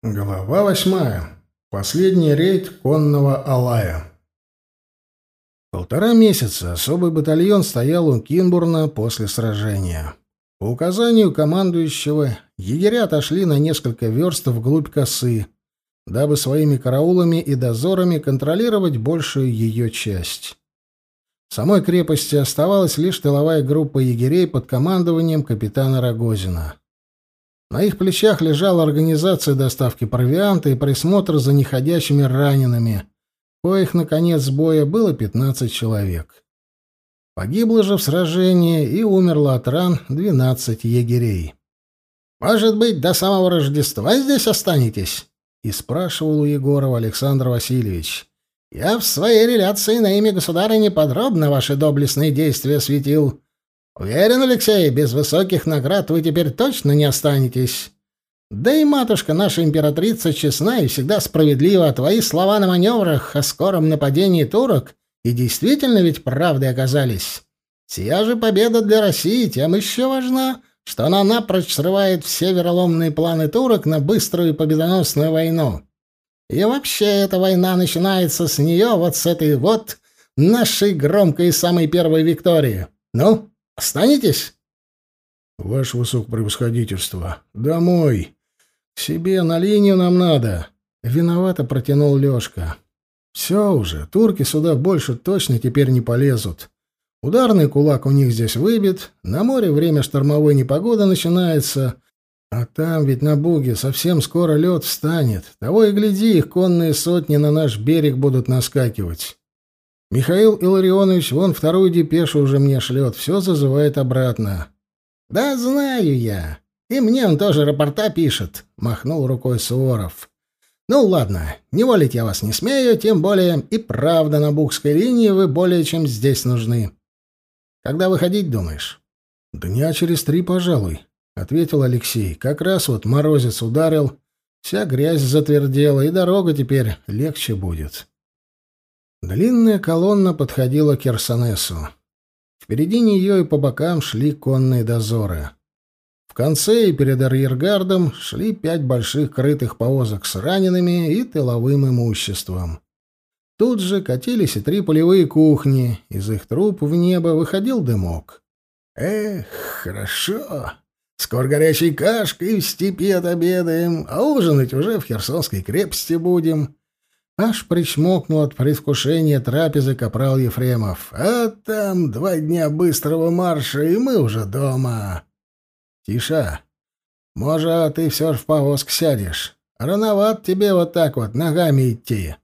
Глава восьмая. Последний рейд конного Алая. Полтора месяца особый батальон стоял у Кинбурна после сражения. По указанию командующего, егеря отошли на несколько верст вглубь косы, дабы своими караулами и дозорами контролировать большую ее часть. В самой крепости оставалась лишь тыловая группа егерей под командованием капитана Рогозина. На их плечах лежала организация доставки провианта и присмотр за неходящими ранеными, коих на конец боя было 15 человек. Погибло же в сражении и умерло от ран 12 егерей. «Может быть, до самого Рождества здесь останетесь?» — и спрашивал у Егорова Александр Васильевич. «Я в своей реляции на имя государыни подробно ваши доблестные действия светил. Уверен, Алексей, без высоких наград вы теперь точно не останетесь. Да и матушка наша императрица честна и всегда справедлива. Твои слова на маневрах о скором нападении турок и действительно ведь правдой оказались. Сия же победа для России тем еще важна, что она напрочь срывает все вероломные планы турок на быструю и победоносную войну. И вообще эта война начинается с нее, вот с этой вот нашей громкой самой первой Виктории. Ну, Останетесь? Ваше высокопревосходительство, домой. К себе на линию нам надо. Виновато протянул Лёшка. Все уже, турки сюда больше точно теперь не полезут. Ударный кулак у них здесь выбит, на море время штормовой непогоды начинается, а там ведь на Буге совсем скоро лед встанет. Того и гляди, их конные сотни на наш берег будут наскакивать. Михаил Илларионович вон вторую депешу уже мне шлет, все зазывает обратно. — Да знаю я. И мне он тоже рапорта пишет, — махнул рукой Суворов. — Ну ладно, не волить я вас не смею, тем более и правда на Бухской линии вы более чем здесь нужны. Когда выходить, думаешь? — Дня через три, пожалуй, — ответил Алексей. Как раз вот морозец ударил, вся грязь затвердела, и дорога теперь легче будет. Длинная колонна подходила к Херсонесу. Впереди нее и по бокам шли конные дозоры. В конце и перед арьергардом шли пять больших крытых повозок с ранеными и тыловым имуществом. Тут же катились и три полевые кухни, из их труб в небо выходил дымок. «Эх, хорошо! Скоро горячей кашкой в степи отобедаем, а ужинать уже в Херсонской крепости будем», Аж причмокнул от предвкушения трапезы капрал Ефремов. «А там два дня быстрого марша, и мы уже дома». «Тиша, может, ты все ж в повозку сядешь? Рановат тебе вот так вот ногами идти».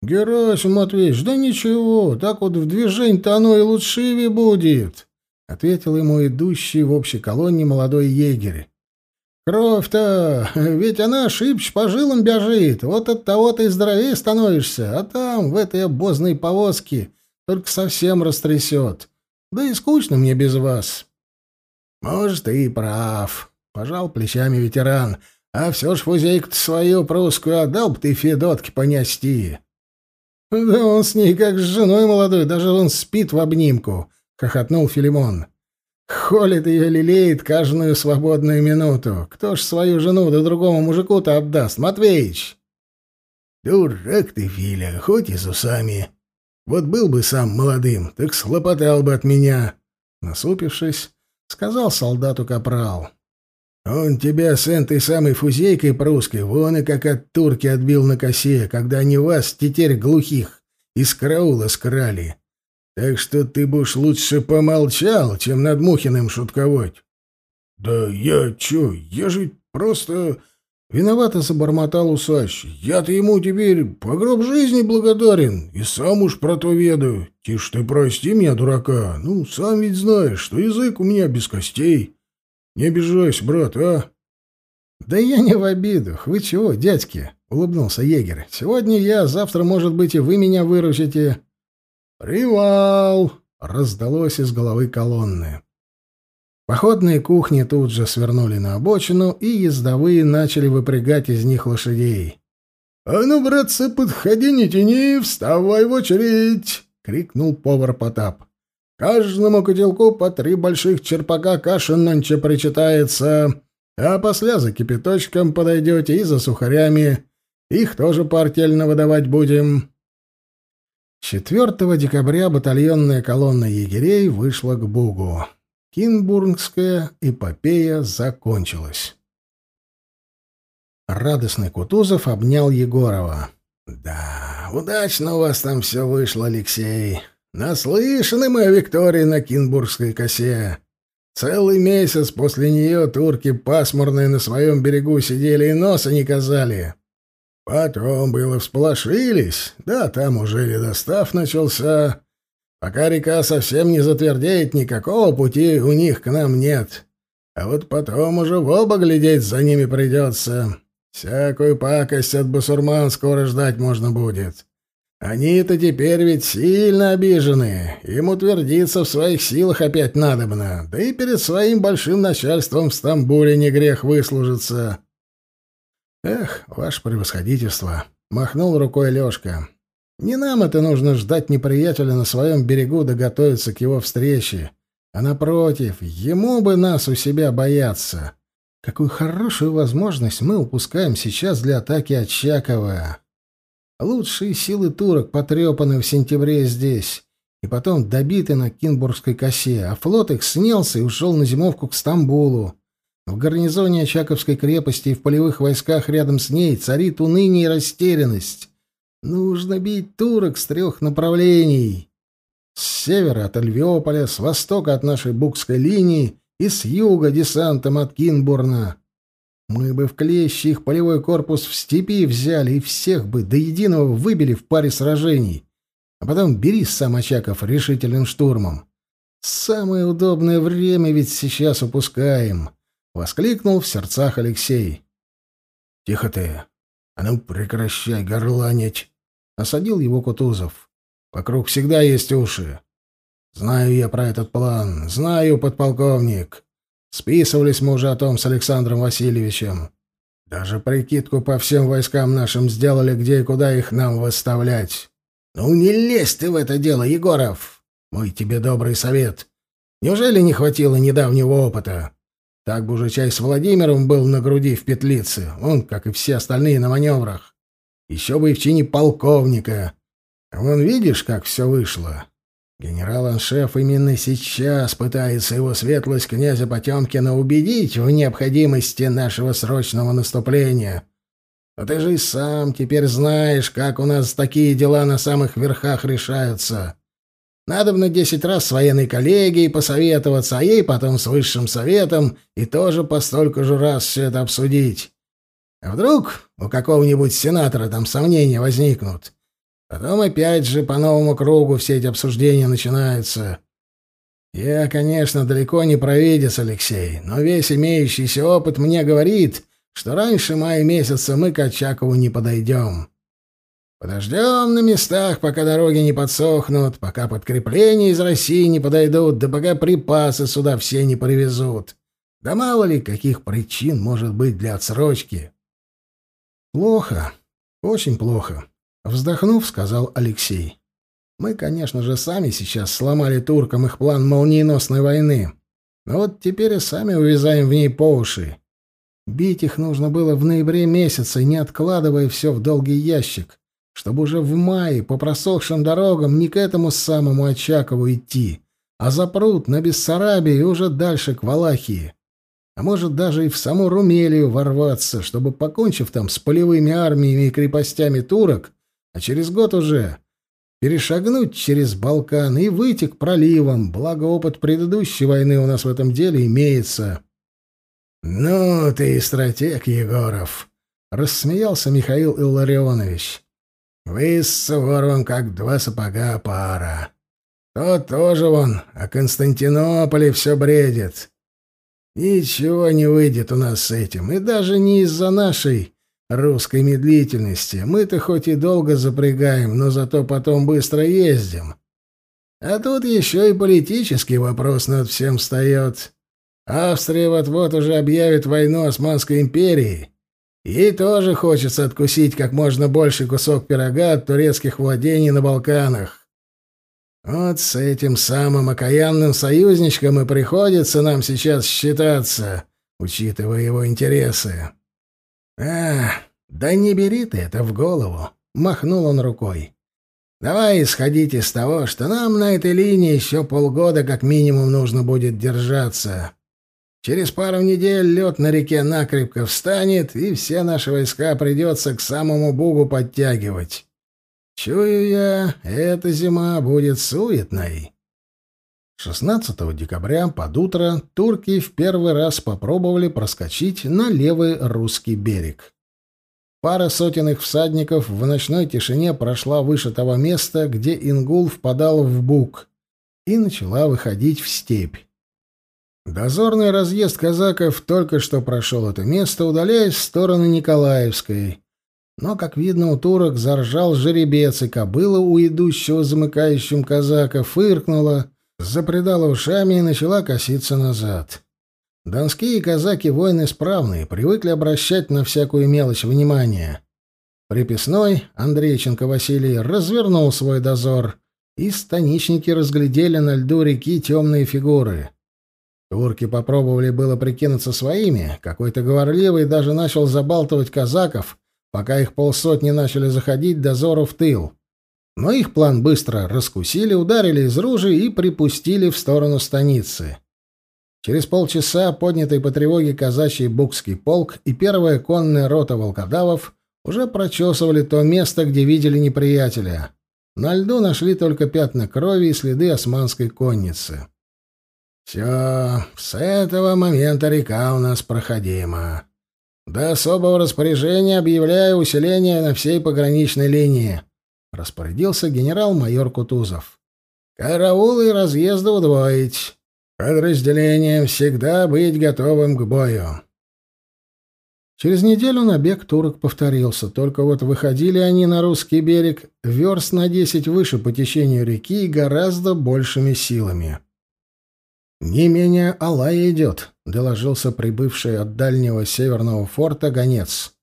«Герасим Матвеевич, да ничего, так вот в движении-то оно и лучшивее будет», — ответил ему идущий в общей колонне молодой егерь. Кровь-то, ведь она шибче по жилам бежит, вот от того ты здоровее становишься, а там, в этой обозной повозке, только совсем растрясет. Да и скучно мне без вас. Может, и прав, — пожал плечами ветеран, а все ж фузейку-то свою прусскую отдал бы ты Федотке понести. Да он с ней как с женой молодой, даже он спит в обнимку, — хохотнул Филимон. Холит ее лелеет каждую свободную минуту. Кто ж свою жену да другому мужику-то отдаст, Матвеич? Дурак ты, Филя, хоть и с усами. Вот был бы сам молодым, так слопотал бы от меня. Насупившись, сказал солдату капрал. Он тебя с этой самой фузейкой прусской вон и как от турки отбил на косе, когда они вас, тетерь глухих, из караула скрали. Так что ты бы уж лучше помолчал, чем над Мухиным шутковать. — Да я чё, я же просто... Виновато забормотал усач. Я-то ему теперь по гроб жизни благодарен и сам уж про то ведаю. Тише ты прости меня, дурака. Ну, сам ведь знаешь, что язык у меня без костей. Не обижайся, брат, а? Да я не в обиду. Вы чего, дядьки? Улыбнулся егерь. Сегодня я, завтра, может быть, и вы меня выручите. «Привал!» — раздалось из головы колонны. Походные кухни тут же свернули на обочину, и ездовые начали выпрягать из них лошадей. «А ну, братцы, подходи, не тяни, вставай в очередь!» — крикнул повар Потап. «Каждому котелку по три больших черпака каши нонче причитается. А после за кипяточком подойдете и за сухарями. Их тоже партельно выдавать будем. 4 декабря батальонная колонна егерей вышла к Бугу. Кинбургская эпопея закончилась. Радостный Кутузов обнял Егорова. «Да, удачно у вас там все вышло, Алексей. Наслышаны мы о Виктории на Кинбургской косе. Целый месяц после нее турки пасмурные на своем берегу сидели и носа не казали. Потом было всполошились, да там уже ледостав начался. Пока река совсем не затвердеет, никакого пути у них к нам нет. А вот потом уже в оба глядеть за ними придется. Всякую пакость от басурман скоро ждать можно будет. Они-то теперь ведь сильно обижены. Им утвердиться в своих силах опять надобно. Да и перед своим большим начальством в Стамбуле не грех выслужиться. Эх, ваше превосходительство, махнул рукой Лёшка. Не нам это нужно ждать неприятеля на своем берегу да готовиться к его встрече, а напротив, ему бы нас у себя бояться. Какую хорошую возможность мы упускаем сейчас для атаки Очакова. Лучшие силы турок потрепаны в сентябре здесь, и потом добиты на Кинбургской косе, а флот их снялся и ушел на зимовку к Стамбулу. В гарнизоне Очаковской крепости и в полевых войсках рядом с ней царит уныние и растерянность. Нужно бить турок с трех направлений. С севера от Альвеополя, с востока от нашей Букской линии и с юга десантом от Кинбурна. Мы бы в клещи их полевой корпус в степи взяли и всех бы до единого выбили в паре сражений. А потом бери сам Очаков решительным штурмом. Самое удобное время ведь сейчас упускаем, — воскликнул в сердцах Алексей. — Тихо ты. А ну прекращай горланить, — осадил его Кутузов. — Вокруг всегда есть уши. Знаю я про этот план, знаю, подполковник. Списывались мы уже о том с Александром Васильевичем. Даже прикидку по всем войскам нашим сделали, где и куда их нам выставлять. Ну не лезь ты в это дело, Егоров. Мой тебе добрый совет. Неужели не хватило недавнего опыта? Так бы уже чай с Владимиром был на груди в петлице, он, как и все остальные на маневрах. Еще бы и в чине полковника. Вон видишь, как все вышло. Генерал-аншеф именно сейчас пытается его светлость князя Потемкина убедить в необходимости нашего срочного наступления. Но ты же и сам теперь знаешь, как у нас такие дела на самых верхах решаются. Надо на десять раз с военной коллегией посоветоваться, а ей потом с высшим советом и тоже по столько же раз все это обсудить. А вдруг у какого-нибудь сенатора там сомнения возникнут? Потом опять же по новому кругу все эти обсуждения начинаются. Я, конечно, далеко не провидец, Алексей, но весь имеющийся опыт мне говорит, что раньше мая месяца мы к Очакову не подойдем. Подождем на местах, пока дороги не подсохнут, пока подкрепления из России не подойдут, да пока припасы сюда все не привезут. Да мало ли, каких причин может быть для отсрочки. Плохо, очень плохо. Вздохнув, сказал Алексей. Мы, конечно же, сами сейчас сломали туркам их план молниеносной войны. Но вот теперь и сами увязаем в ней по уши. Бить их нужно было в ноябре месяце, не откладывая все в долгий ящик, чтобы уже в мае по просохшим дорогам не к этому самому Очакову идти, а запрут на Бессарабии и уже дальше к Валахии а может даже и в саму Румелию ворваться, чтобы, покончив там с полевыми армиями и крепостями турок, а через год уже перешагнуть через Балкан и выйти к проливам, благо опыт предыдущей войны у нас в этом деле имеется. — Ну ты и стратег, Егоров! — рассмеялся Михаил Илларионович. — Вы с Суворовым как два сапога пара. Тот тоже вон о Константинополе все бредит. Ничего не выйдет у нас с этим, и даже не из-за нашей русской медлительности. Мы-то хоть и долго запрягаем, но зато потом быстро ездим. А тут еще и политический вопрос над всем встает. Австрия вот-вот уже объявит войну Османской империи. Ей тоже хочется откусить как можно больше кусок пирога от турецких владений на Балканах. Вот с этим самым окаянным союзничком и приходится нам сейчас считаться, учитывая его интересы. А, да не бери ты это в голову, махнул он рукой. Давай исходить из того, что нам на этой линии еще полгода как минимум нужно будет держаться. Через пару недель лед на реке накрепко встанет, и все наши войска придется к самому Бугу подтягивать. Чую я, эта зима будет суетной. 16 декабря под утро турки в первый раз попробовали проскочить на левый русский берег. Пара сотен их всадников в ночной тишине прошла выше того места, где Ингул впадал в Буг, и начала выходить в степь. Дозорный разъезд казаков только что прошел это место, удаляясь в сторону Николаевской. Но, как видно, у турок заржал жеребец, и кобыла у идущего замыкающим казака фыркнула, запредала ушами и начала коситься назад. Донские казаки воины справные, привыкли обращать на всякую мелочь внимание. Приписной Андрейченко Василий развернул свой дозор, и станичники разглядели на льду реки темные фигуры. Турки попробовали было прикинуться своими, какой-то говорливый даже начал забалтывать казаков, пока их полсотни начали заходить дозору в тыл. Но их план быстро раскусили, ударили из ружей и припустили в сторону станицы. Через полчаса поднятый по тревоге казачий букский полк и первая конная рота волкодавов уже прочесывали то место, где видели неприятеля. На льду нашли только пятна крови и следы османской конницы. «Все, с этого момента река у нас проходима. До особого распоряжения объявляю усиление на всей пограничной линии», — распорядился генерал-майор Кутузов. «Караулы разъезды удвоить». Подразделением всегда быть готовым к бою. Через неделю набег турок повторился, только вот выходили они на русский берег верст на десять выше по течению реки и гораздо большими силами. «Не менее Алая идет», — доложился прибывший от дальнего северного форта гонец.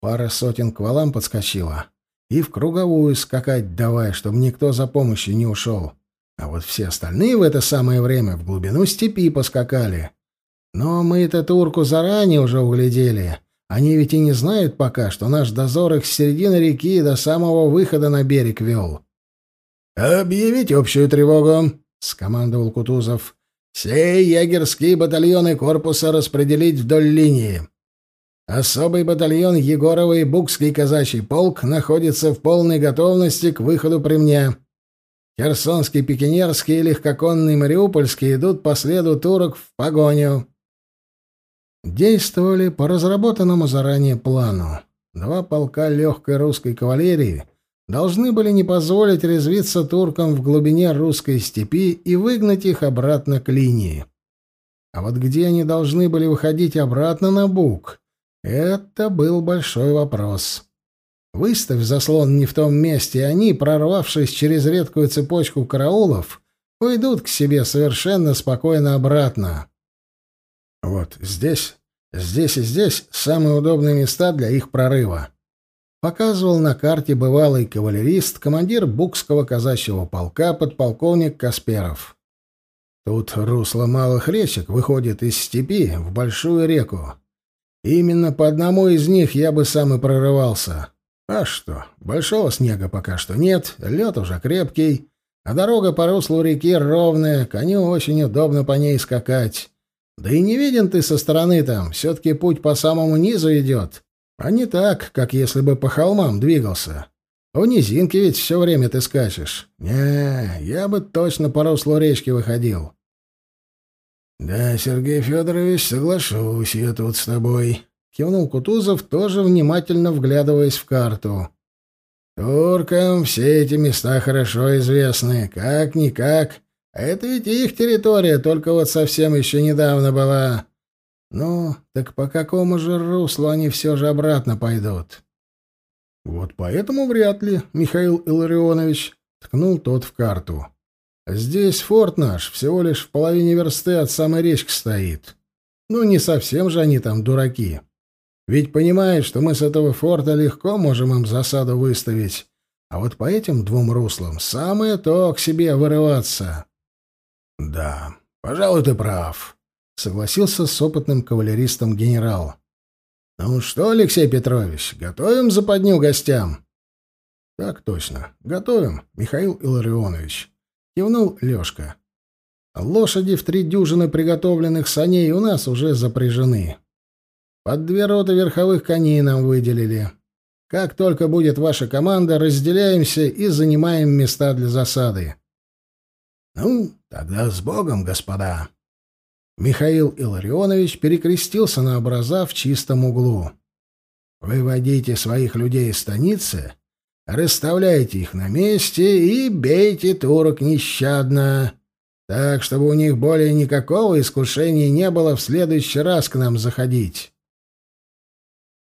Пара сотен к валам подскочила. И в круговую скакать давай, чтобы никто за помощью не ушел. А вот все остальные в это самое время в глубину степи поскакали. Но мы-то турку заранее уже углядели. Они ведь и не знают пока, что наш дозор их с середины реки до самого выхода на берег вел. «Объявить общую тревогу!» — скомандовал Кутузов. «Все егерские батальоны корпуса распределить вдоль линии. Особый батальон Егорова и Букский казачий полк находится в полной готовности к выходу при мне. Херсонский, Пекинерский и легкоконный Мариупольский идут по следу турок в погоню. Действовали по разработанному заранее плану. Два полка легкой русской кавалерии должны были не позволить резвиться туркам в глубине русской степи и выгнать их обратно к линии. А вот где они должны были выходить обратно на Буг, это был большой вопрос. Выставь заслон не в том месте, они, прорвавшись через редкую цепочку караулов, уйдут к себе совершенно спокойно обратно. Вот здесь, здесь и здесь самые удобные места для их прорыва. Показывал на карте бывалый кавалерист, командир Букского казачьего полка, подполковник Касперов. Тут русло малых речек выходит из степи в большую реку. Именно по одному из них я бы сам и прорывался. А что, большого снега пока что нет, лед уже крепкий, а дорога по руслу реки ровная, коню очень удобно по ней скакать. Да и не виден ты со стороны там, все-таки путь по самому низу идет, а не так, как если бы по холмам двигался. В низинке ведь все время ты скачешь. Не, я бы точно по руслу речки выходил. Да, Сергей Федорович, соглашусь я тут с тобой, Кивнул Кутузов, тоже внимательно вглядываясь в карту. «Туркам все эти места хорошо известны. Как-никак. Это ведь их территория, только вот совсем еще недавно была. Ну, так по какому же руслу они все же обратно пойдут?» «Вот поэтому вряд ли, Михаил Илларионович», — ткнул тот в карту. «Здесь форт наш всего лишь в половине версты от самой речки стоит. Ну, не совсем же они там дураки». Ведь понимает, что мы с этого форта легко можем им засаду выставить. А вот по этим двум руслам самое то к себе вырываться. Да, пожалуй, ты прав. — согласился с опытным кавалеристом генерал. «Ну что, Алексей Петрович, готовим западню гостям?» «Так точно. Готовим, Михаил Илларионович», — кивнул Лёшка. «Лошади в три дюжины приготовленных саней у нас уже запряжены. Под две роты верховых коней нам выделили. Как только будет ваша команда, разделяемся и занимаем места для засады». «Ну, тогда с Богом, господа!» Михаил Илларионович перекрестился на образа в чистом углу. «Выводите своих людей из станицы, расставляйте их на месте и бейте турок нещадно, так, чтобы у них более никакого искушения не было в следующий раз к нам заходить».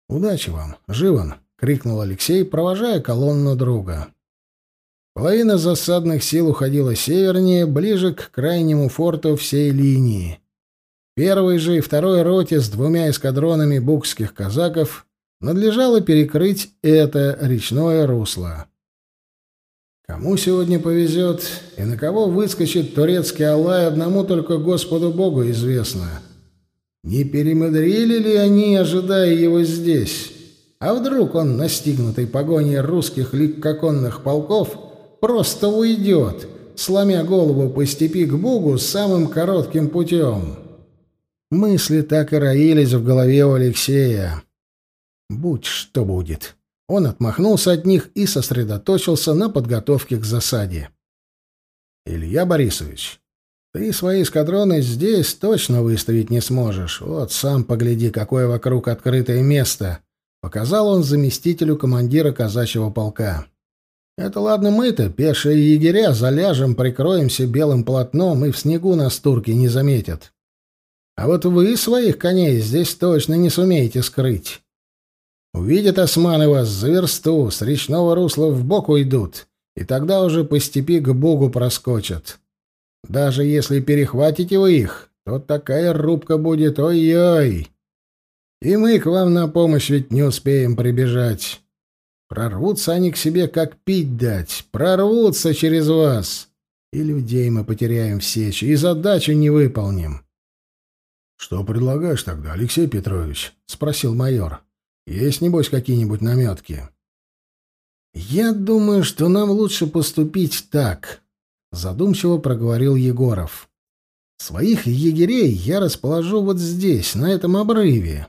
«Удачи вам, Живан!» — крикнул Алексей, провожая колонну друга. Половина засадных сил уходила севернее, ближе к крайнему форту всей линии. Первой же и второй роте с двумя эскадронами букских казаков надлежало перекрыть это речное русло. Кому сегодня повезет и на кого выскочит турецкий Аллай, одному только Господу Богу известно. Не перемудрили ли они, ожидая его здесь? А вдруг он, настигнутый погоней русских ликкоконных полков, просто уйдет, сломя голову по степи к Богу самым коротким путем?» Мысли так и роились в голове у Алексея. «Будь что будет». Он отмахнулся от них и сосредоточился на подготовке к засаде. «Илья Борисович, ты свои эскадроны здесь точно выставить не сможешь. Вот сам погляди, какое вокруг открытое место», — показал он заместителю командира казачьего полка. «Это ладно мы-то, пешие егеря, заляжем, прикроемся белым полотном, и в снегу нас турки не заметят. А вот вы своих коней здесь точно не сумеете скрыть. Увидят османы вас за версту, с речного русла в бок уйдут, и тогда уже по степи к Богу проскочат. Даже если перехватите вы их, то такая рубка будет, ой-ой. И мы к вам на помощь ведь не успеем прибежать. Прорвутся они к себе, как пить дать, прорвутся через вас. И людей мы потеряем в сече, и задачу не выполним. «Что предлагаешь тогда, Алексей Петрович?» — спросил майор. «Есть, небось, какие-нибудь наметки?» «Я думаю, что нам лучше поступить так», — задумчиво проговорил Егоров. «Своих егерей я расположу вот здесь, на этом обрыве.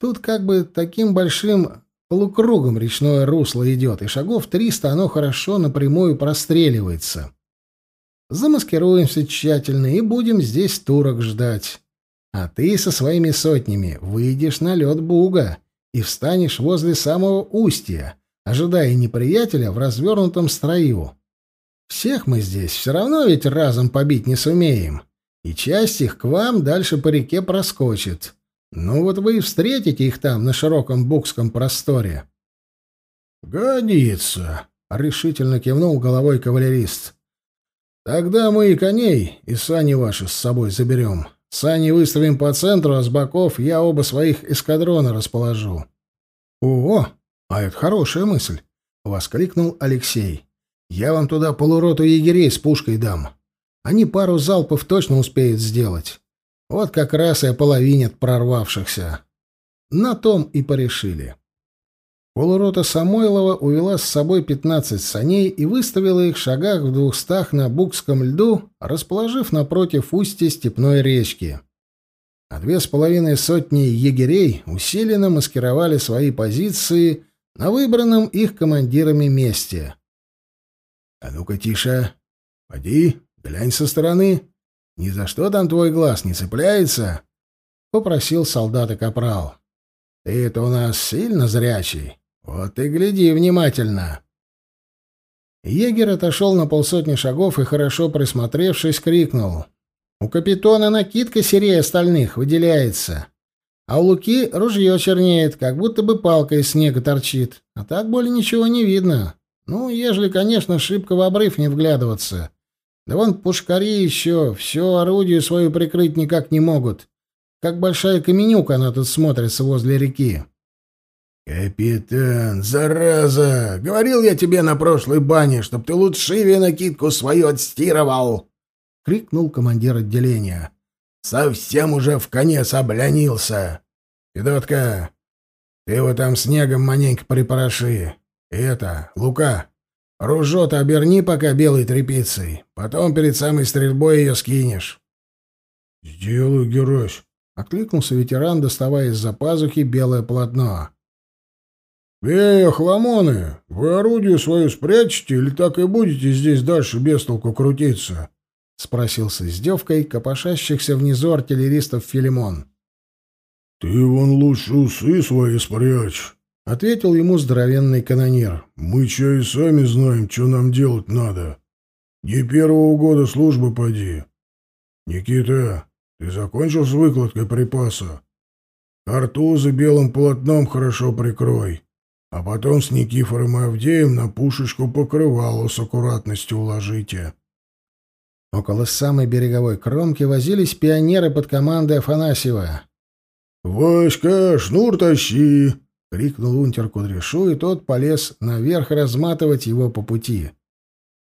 Тут как бы таким большим полукругом речное русло идет, и шагов триста оно хорошо напрямую простреливается. Замаскируемся тщательно и будем здесь турок ждать. А ты со своими сотнями выйдешь на лед Буга и встанешь возле самого устья, ожидая неприятеля в развернутом строю. Всех мы здесь все равно ведь разом побить не сумеем, и часть их к вам дальше по реке проскочит. Ну вот вы и встретите их там, на широком букском просторе. «Годится», — решительно кивнул головой кавалерист. «Тогда мы и коней, и сани ваши с собой заберем. Сани выставим по центру, а с боков я оба своих эскадрона расположу. О, а это хорошая мысль, воскликнул Алексей. Я вам туда полуроту егерей с пушкой дам. Они пару залпов точно успеют сделать. Вот как раз и ополовинят прорвавшихся. На том и порешили. Полурота Самойлова увела с собой пятнадцать саней и выставила их в шагах в двухстах на Букском льду, расположив напротив устья степной речки. А две с половиной сотни егерей усиленно маскировали свои позиции на выбранном их командирами месте. — А ну-ка, тише! Поди, глянь со стороны. Ни за что там твой глаз не цепляется? — попросил солдат и капрал. — Ты-то у нас сильно зрячий. Вот и гляди внимательно. Егерь отошел на полсотни шагов и, хорошо присмотревшись, крикнул. «У капитона накидка серее остальных выделяется, а у Луки ружье чернеет, как будто бы палка из снега торчит, а так более ничего не видно. Ну, ежели, конечно, шибко в обрыв не вглядываться. Да вон пушкари еще все орудие свое прикрыть никак не могут. Как большая каменюка она тут смотрится возле реки». «Капитан, зараза! Говорил я тебе на прошлой бане, чтоб ты лучшивее накидку свою отстирывал!» — крикнул командир отделения. Совсем уже в конец облянился. Федотка, ты его там снегом маленько припороши. И это, Лука, ружо-то оберни пока белой тряпицей. Потом перед самой стрельбой ее скинешь. — Сделаю, Герось, — откликнулся ветеран, доставая из-за пазухи белое полотно. «Эй, охламоны, вы орудие свое спрячете или так и будете здесь дальше без толку крутиться?» — спросил с издевкой копошащихся внизу артиллеристов Филимон. «Ты вон лучше усы свои спрячь», — ответил ему здоровенный канонир. «Мы чай сами знаем, что нам делать надо. Не первого года службы поди. Никита, ты закончил с выкладкой припаса? Картузы белым полотном хорошо прикрой, а потом с Никифором и Авдеем на пушечку покрывало с аккуратностью уложите». Около самой береговой кромки возились пионеры под командой Афанасьева. «Васька, шнур тащи!» — крикнул унтер Кудряшу, и тот полез наверх разматывать его по пути.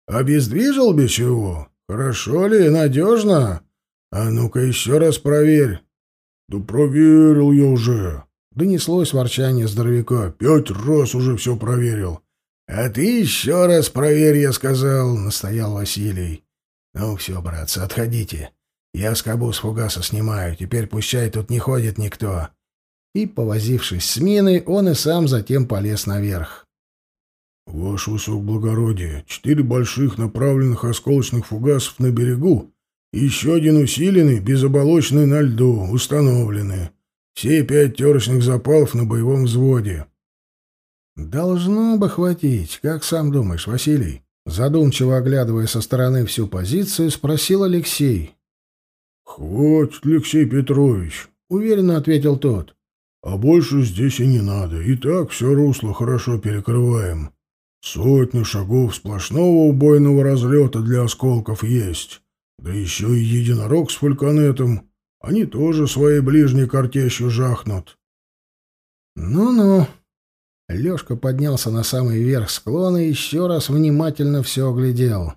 «Обездвижил без чего? Хорошо ли? Надежно? А ну-ка еще раз проверь». «Да проверил я уже», — донеслось ворчание здоровяка. «Пять раз уже все проверил». «А ты еще раз проверь, я сказал», — настоял Василий. «Ну все, братцы, отходите. Я скобу с фугаса снимаю, теперь пущай тут не ходит никто. И, повозившись с миной, он и сам затем полез наверх. «Ваше высокоблагородие, четыре больших направленных осколочных фугасов на берегу еще один усиленный, безоболочный на льду, установлены. Все пять терочных запалов на боевом взводе». «Должно бы хватить, как сам думаешь, Василий?» Задумчиво оглядывая со стороны всю позицию, спросил Алексей. «Хватит, Алексей Петрович», — уверенно ответил тот. «А больше здесь и не надо. И так все русло хорошо перекрываем. Сотни шагов сплошного убойного разлета для осколков есть. Да еще и единорог с фальконетом. Они тоже своей ближней картечью жахнут». «Ну-ну». Лешка поднялся на самый верх склона и еще раз внимательно все оглядел.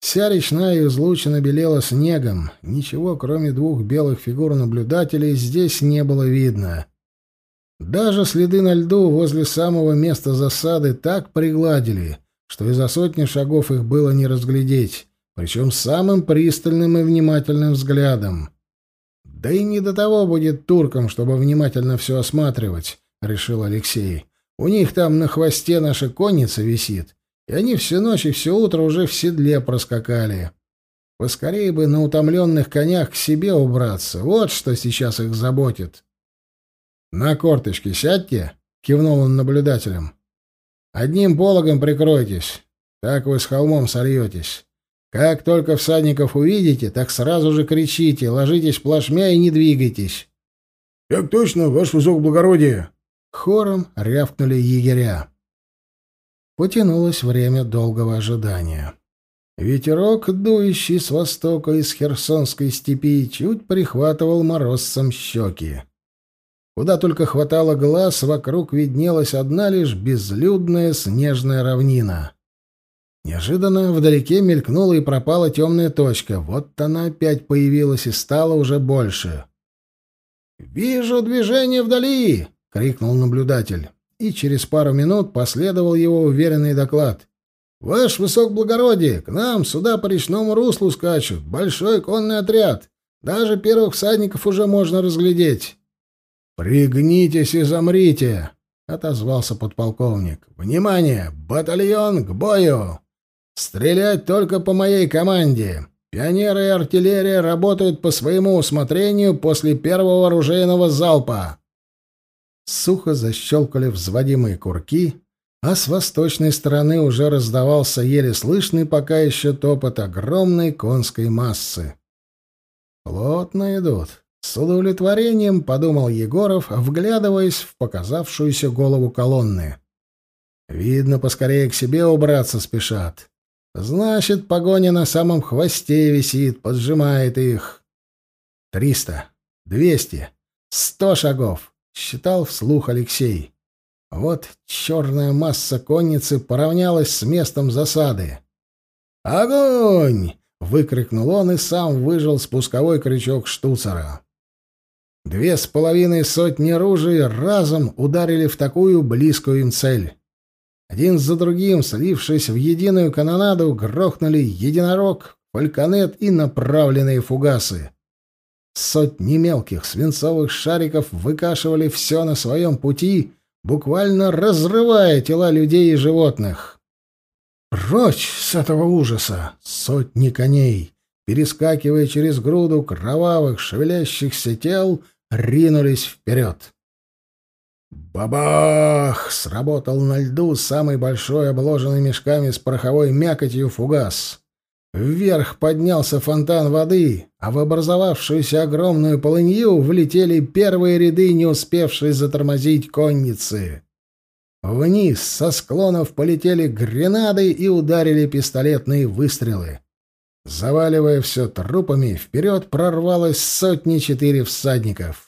Вся речная излучина белела снегом. Ничего, кроме двух белых фигур наблюдателей, здесь не было видно. Даже следы на льду возле самого места засады так пригладили, что и за сотни шагов их было не разглядеть, причем самым пристальным и внимательным взглядом. «Да и не до того будет туркам, чтобы внимательно все осматривать», — решил Алексей. «У них там на хвосте наша конница висит, и они всю ночь и все утро уже в седле проскакали. Поскорее бы на утомленных конях к себе убраться, вот что сейчас их заботит. — На корточки сядьте, — кивнул он наблюдателям. — Одним пологом прикройтесь, так вы с холмом сольетесь. Как только всадников увидите, так сразу же кричите, ложитесь плашмя и не двигайтесь. — Как точно, ваше высокоблагородие! — хором рявкнули егеря. Потянулось время долгого ожидания. Ветерок, дующий с востока из Херсонской степи, чуть прихватывал морозцем щеки. Куда только хватало глаз, вокруг виднелась одна лишь безлюдная снежная равнина. Неожиданно вдалеке мелькнула и пропала темная точка. Вот она опять появилась и стала уже больше. «Вижу движение вдали!» — крикнул наблюдатель и через пару минут последовал его уверенный доклад. «Ваш высокоблагородие, к нам сюда по речному руслу скачут. Большой конный отряд. Даже первых всадников уже можно разглядеть». «Пригнитесь и замрите!» — отозвался подполковник. «Внимание! Батальон к бою! Стрелять только по моей команде!» Пионеры и артиллерия работают по своему усмотрению после первого оружейного залпа. Сухо защелкали взводимые курки, а с восточной стороны уже раздавался еле слышный пока еще топот огромной конской массы. «Плотно идут», — с удовлетворением подумал Егоров, вглядываясь в показавшуюся голову колонны. «Видно, поскорее к себе убраться спешат. Значит, погоня на самом хвосте висит, поджимает их. Триста, двести, сто шагов. Считал вслух Алексей. Вот черная масса конницы поравнялась с местом засады. «Огонь!» — выкрикнул он и сам выжил спусковой крючок штуцера. Две с половиной сотни ружей разом ударили в такую близкую им цель. Один за другим, слившись в единую канонаду, грохнули единорог, фальконет и направленные фугасы. Сотни мелких свинцовых шариков выкашивали все на своем пути, буквально разрывая тела людей и животных. Прочь с этого ужаса! Сотни коней, перескакивая через груду кровавых шевелящихся тел, ринулись вперед. Бабах! Сработал на льду самый большой, обложенный мешками с пороховой мякотью фугас. Вверх поднялся фонтан воды, а в образовавшуюся огромную полынью влетели первые ряды, не успевшие затормозить конницы. Вниз со склонов полетели гренады и ударили пистолетные выстрелы. Заваливая все трупами, вперед прорвалось сотни-четыре всадников.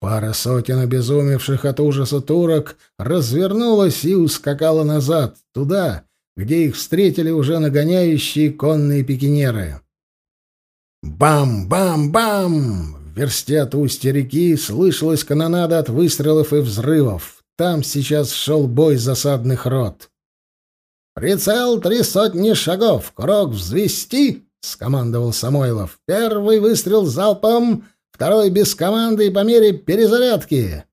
Пара сотен обезумевших от ужаса турок развернулась и ускакала назад, туда, где их встретили уже нагоняющие конные пикинеры. Бам-бам-бам! В версте от устья реки слышалась канонада от выстрелов и взрывов. Там сейчас шел бой засадных рот. «Прицел три сотни шагов! Курок взвести!» — скомандовал Самойлов. «Первый выстрел залпом, второй без команды и по мере перезарядки!»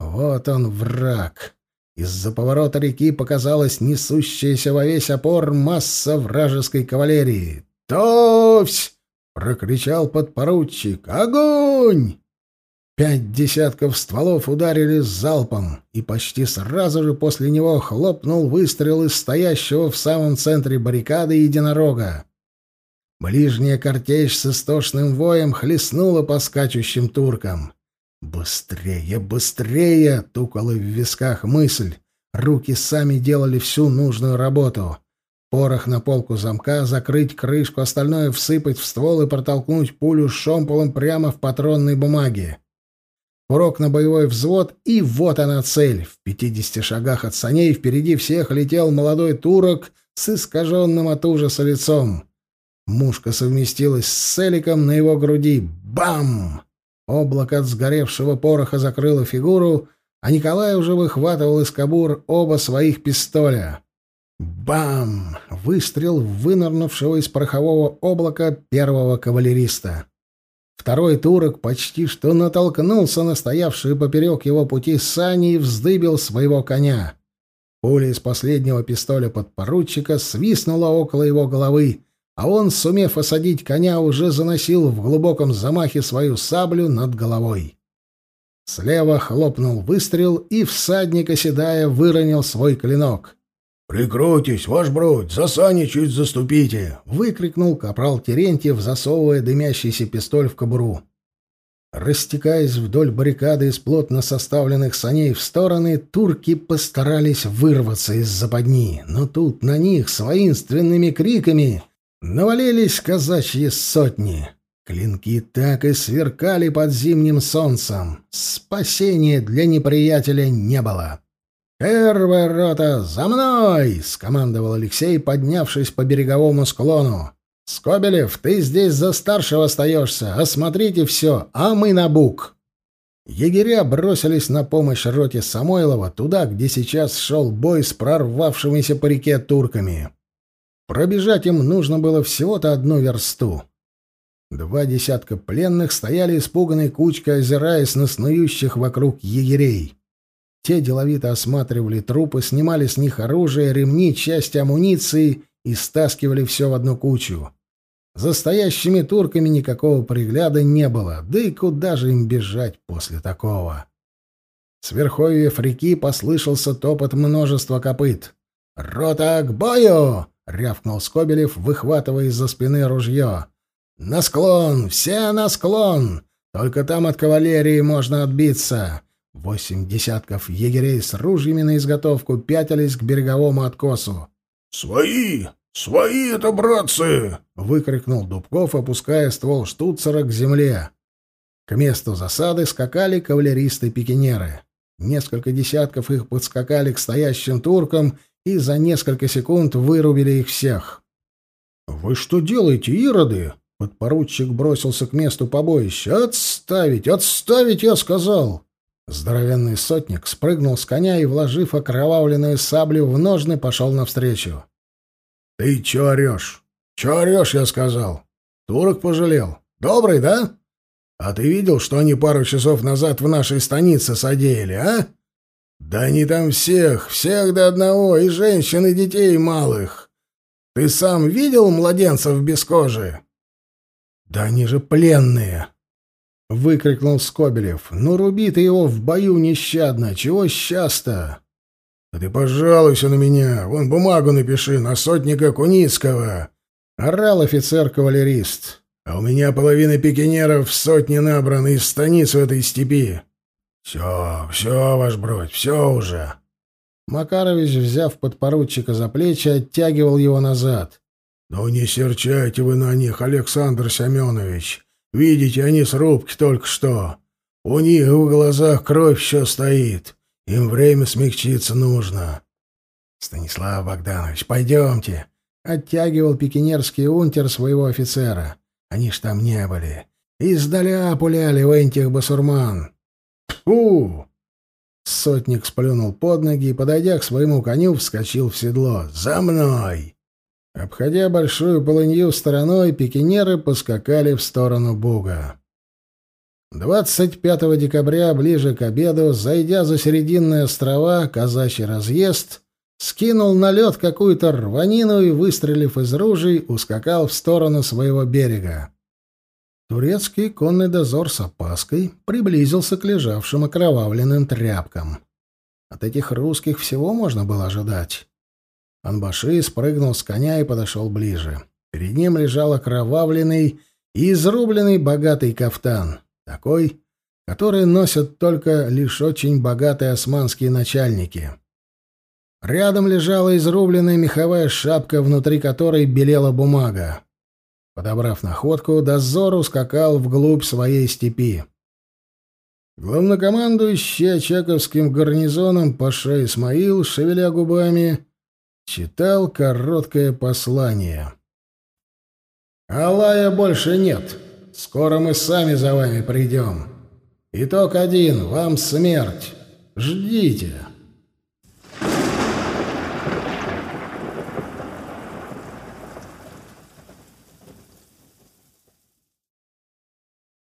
Вот он, враг. Из-за поворота реки показалась несущаяся во весь опор масса вражеской кавалерии. «Товсь!» — прокричал подпоручик. «Огонь!» Пять десятков стволов ударили залпом, и почти сразу же после него хлопнул выстрел из стоящего в самом центре баррикады единорога. Ближняя картечь с истошным воем хлестнула по скачущим туркам. «Быстрее, быстрее!» — тукала в висках мысль. Руки сами делали всю нужную работу. Порох на полку замка, закрыть крышку, остальное всыпать в ствол и протолкнуть пулю с шомполом прямо в патронной бумаге. Урок на боевой взвод, и вот она цель. В пятидесяти шагах от саней впереди всех летел молодой турок с искаженным от ужаса лицом. Мушка совместилась с целиком на его груди. Бам! Облако от сгоревшего пороха закрыло фигуру, а Николай уже выхватывал из кобур оба своих пистоля. Бам! Выстрел вынырнувшего из порохового облака первого кавалериста. Второй турок почти что натолкнулся на стоявшие поперек его пути сани и вздыбил своего коня. Пуля из последнего пистоля подпоручика свистнула около его головы, а он, сумев осадить коня, уже заносил в глубоком замахе свою саблю над головой. Слева хлопнул выстрел, и всадник, оседая, выронил свой клинок. «Прикройтесь, ваш бродь, за сани чуть заступите!» — выкрикнул капрал Терентьев, засовывая дымящийся пистоль в кобуру. Растекаясь вдоль баррикады из плотно составленных саней в стороны, турки постарались вырваться из западни, но тут на них с воинственными криками навалились казачьи сотни. Клинки так и сверкали под зимним солнцем. Спасения для неприятеля не было. «Первая рота, за мной!» — скомандовал Алексей, поднявшись по береговому склону. «Скобелев, ты здесь за старшего остаешься. Осмотрите все, а мы на бук!» Егеря бросились на помощь роте Самойлова туда, где сейчас шел бой с прорвавшимися по реке турками. Пробежать им нужно было всего-то одну версту. Два десятка пленных стояли испуганной кучкой, озираясь на снующих вокруг егерей. Те деловито осматривали трупы, снимали с них оружие, ремни, части амуниции и стаскивали все в одну кучу. За стоящими турками никакого пригляда не было, да и куда же им бежать после такого? С верховьев реки послышался топот множества копыт. «Рота к бою!» — рявкнул Скобелев, выхватывая из-за спины ружье. «На склон! Все на склон! Только там от кавалерии можно отбиться!» Восемь десятков егерей с ружьями на изготовку пятились к береговому откосу. «Свои! Свои это, братцы!» — выкрикнул Дубков, опуская ствол штуцера к земле. К месту засады скакали кавалеристы-пикинеры. Несколько десятков их подскакали к стоящим туркам и за несколько секунд вырубили их всех. «Вы что делаете, ироды?» Подпоручик бросился к месту побоища. «Отставить! Отставить!» — я сказал. Здоровенный сотник спрыгнул с коня и, вложив окровавленную саблю в ножны, пошел навстречу. «Ты чё орёшь? Чё орёшь?» — я сказал. «Турок пожалел. Добрый, да? А ты видел, что они пару часов назад в нашей станице содеяли, а? Да они там всех, всех до одного, и женщин, и детей малых. Ты сам видел младенцев без кожи?» «Да они же пленные!» — выкрикнул Скобелев. «Ну, руби ты его в бою нещадно! Чего счастья?» «Да ты пожалуйся на меня! Вон бумагу напиши на сотника Куницкого!» — орал офицер-кавалерист. «А у меня половина пикинеров в сотне набраны из станиц в этой степи!» «Все, все, ваш бродь, все уже!» Макарович, взяв подпоручика за плечи, оттягивал его назад. «Ну не серчайте вы на них, Александр Семенович. Видите, они с рубки только что. У них в глазах кровь еще стоит. Им время смягчиться нужно». «Станислав Богданович, пойдемте!» — оттягивал пикинерский унтер своего офицера. «Они ж там не были. Издаля пуляли в этих басурман». «Фу!» Сотник сплюнул под ноги и, подойдя к своему коню, вскочил в седло. «За мной!» Обходя большую полынью стороной, пикинеры поскакали в сторону Буга. 25 декабря, ближе к обеду, зайдя за серединные острова, казачий разъезд скинул на лед какую-то рванину и, выстрелив из ружей, ускакал в сторону своего берега. Турецкий конный дозор с опаской приблизился к лежавшим окровавленным тряпкам. От этих русских всего можно было ожидать. Анбаши спрыгнул с коня и подошел ближе. Перед ним лежал окровавленный и изрубленный богатый кафтан, такой, который носят только лишь очень богатые османские начальники. Рядом лежала изрубленная меховая шапка, внутри которой белела бумага. Подобрав находку, дозор ускакал вглубь своей степи. Главнокомандующий Очаковским гарнизоном Паша Исмаил, шевеля губами, читал короткое послание. «Алая больше нет. Скоро мы сами за вами придем. Итог один. Вам смерть. Ждите».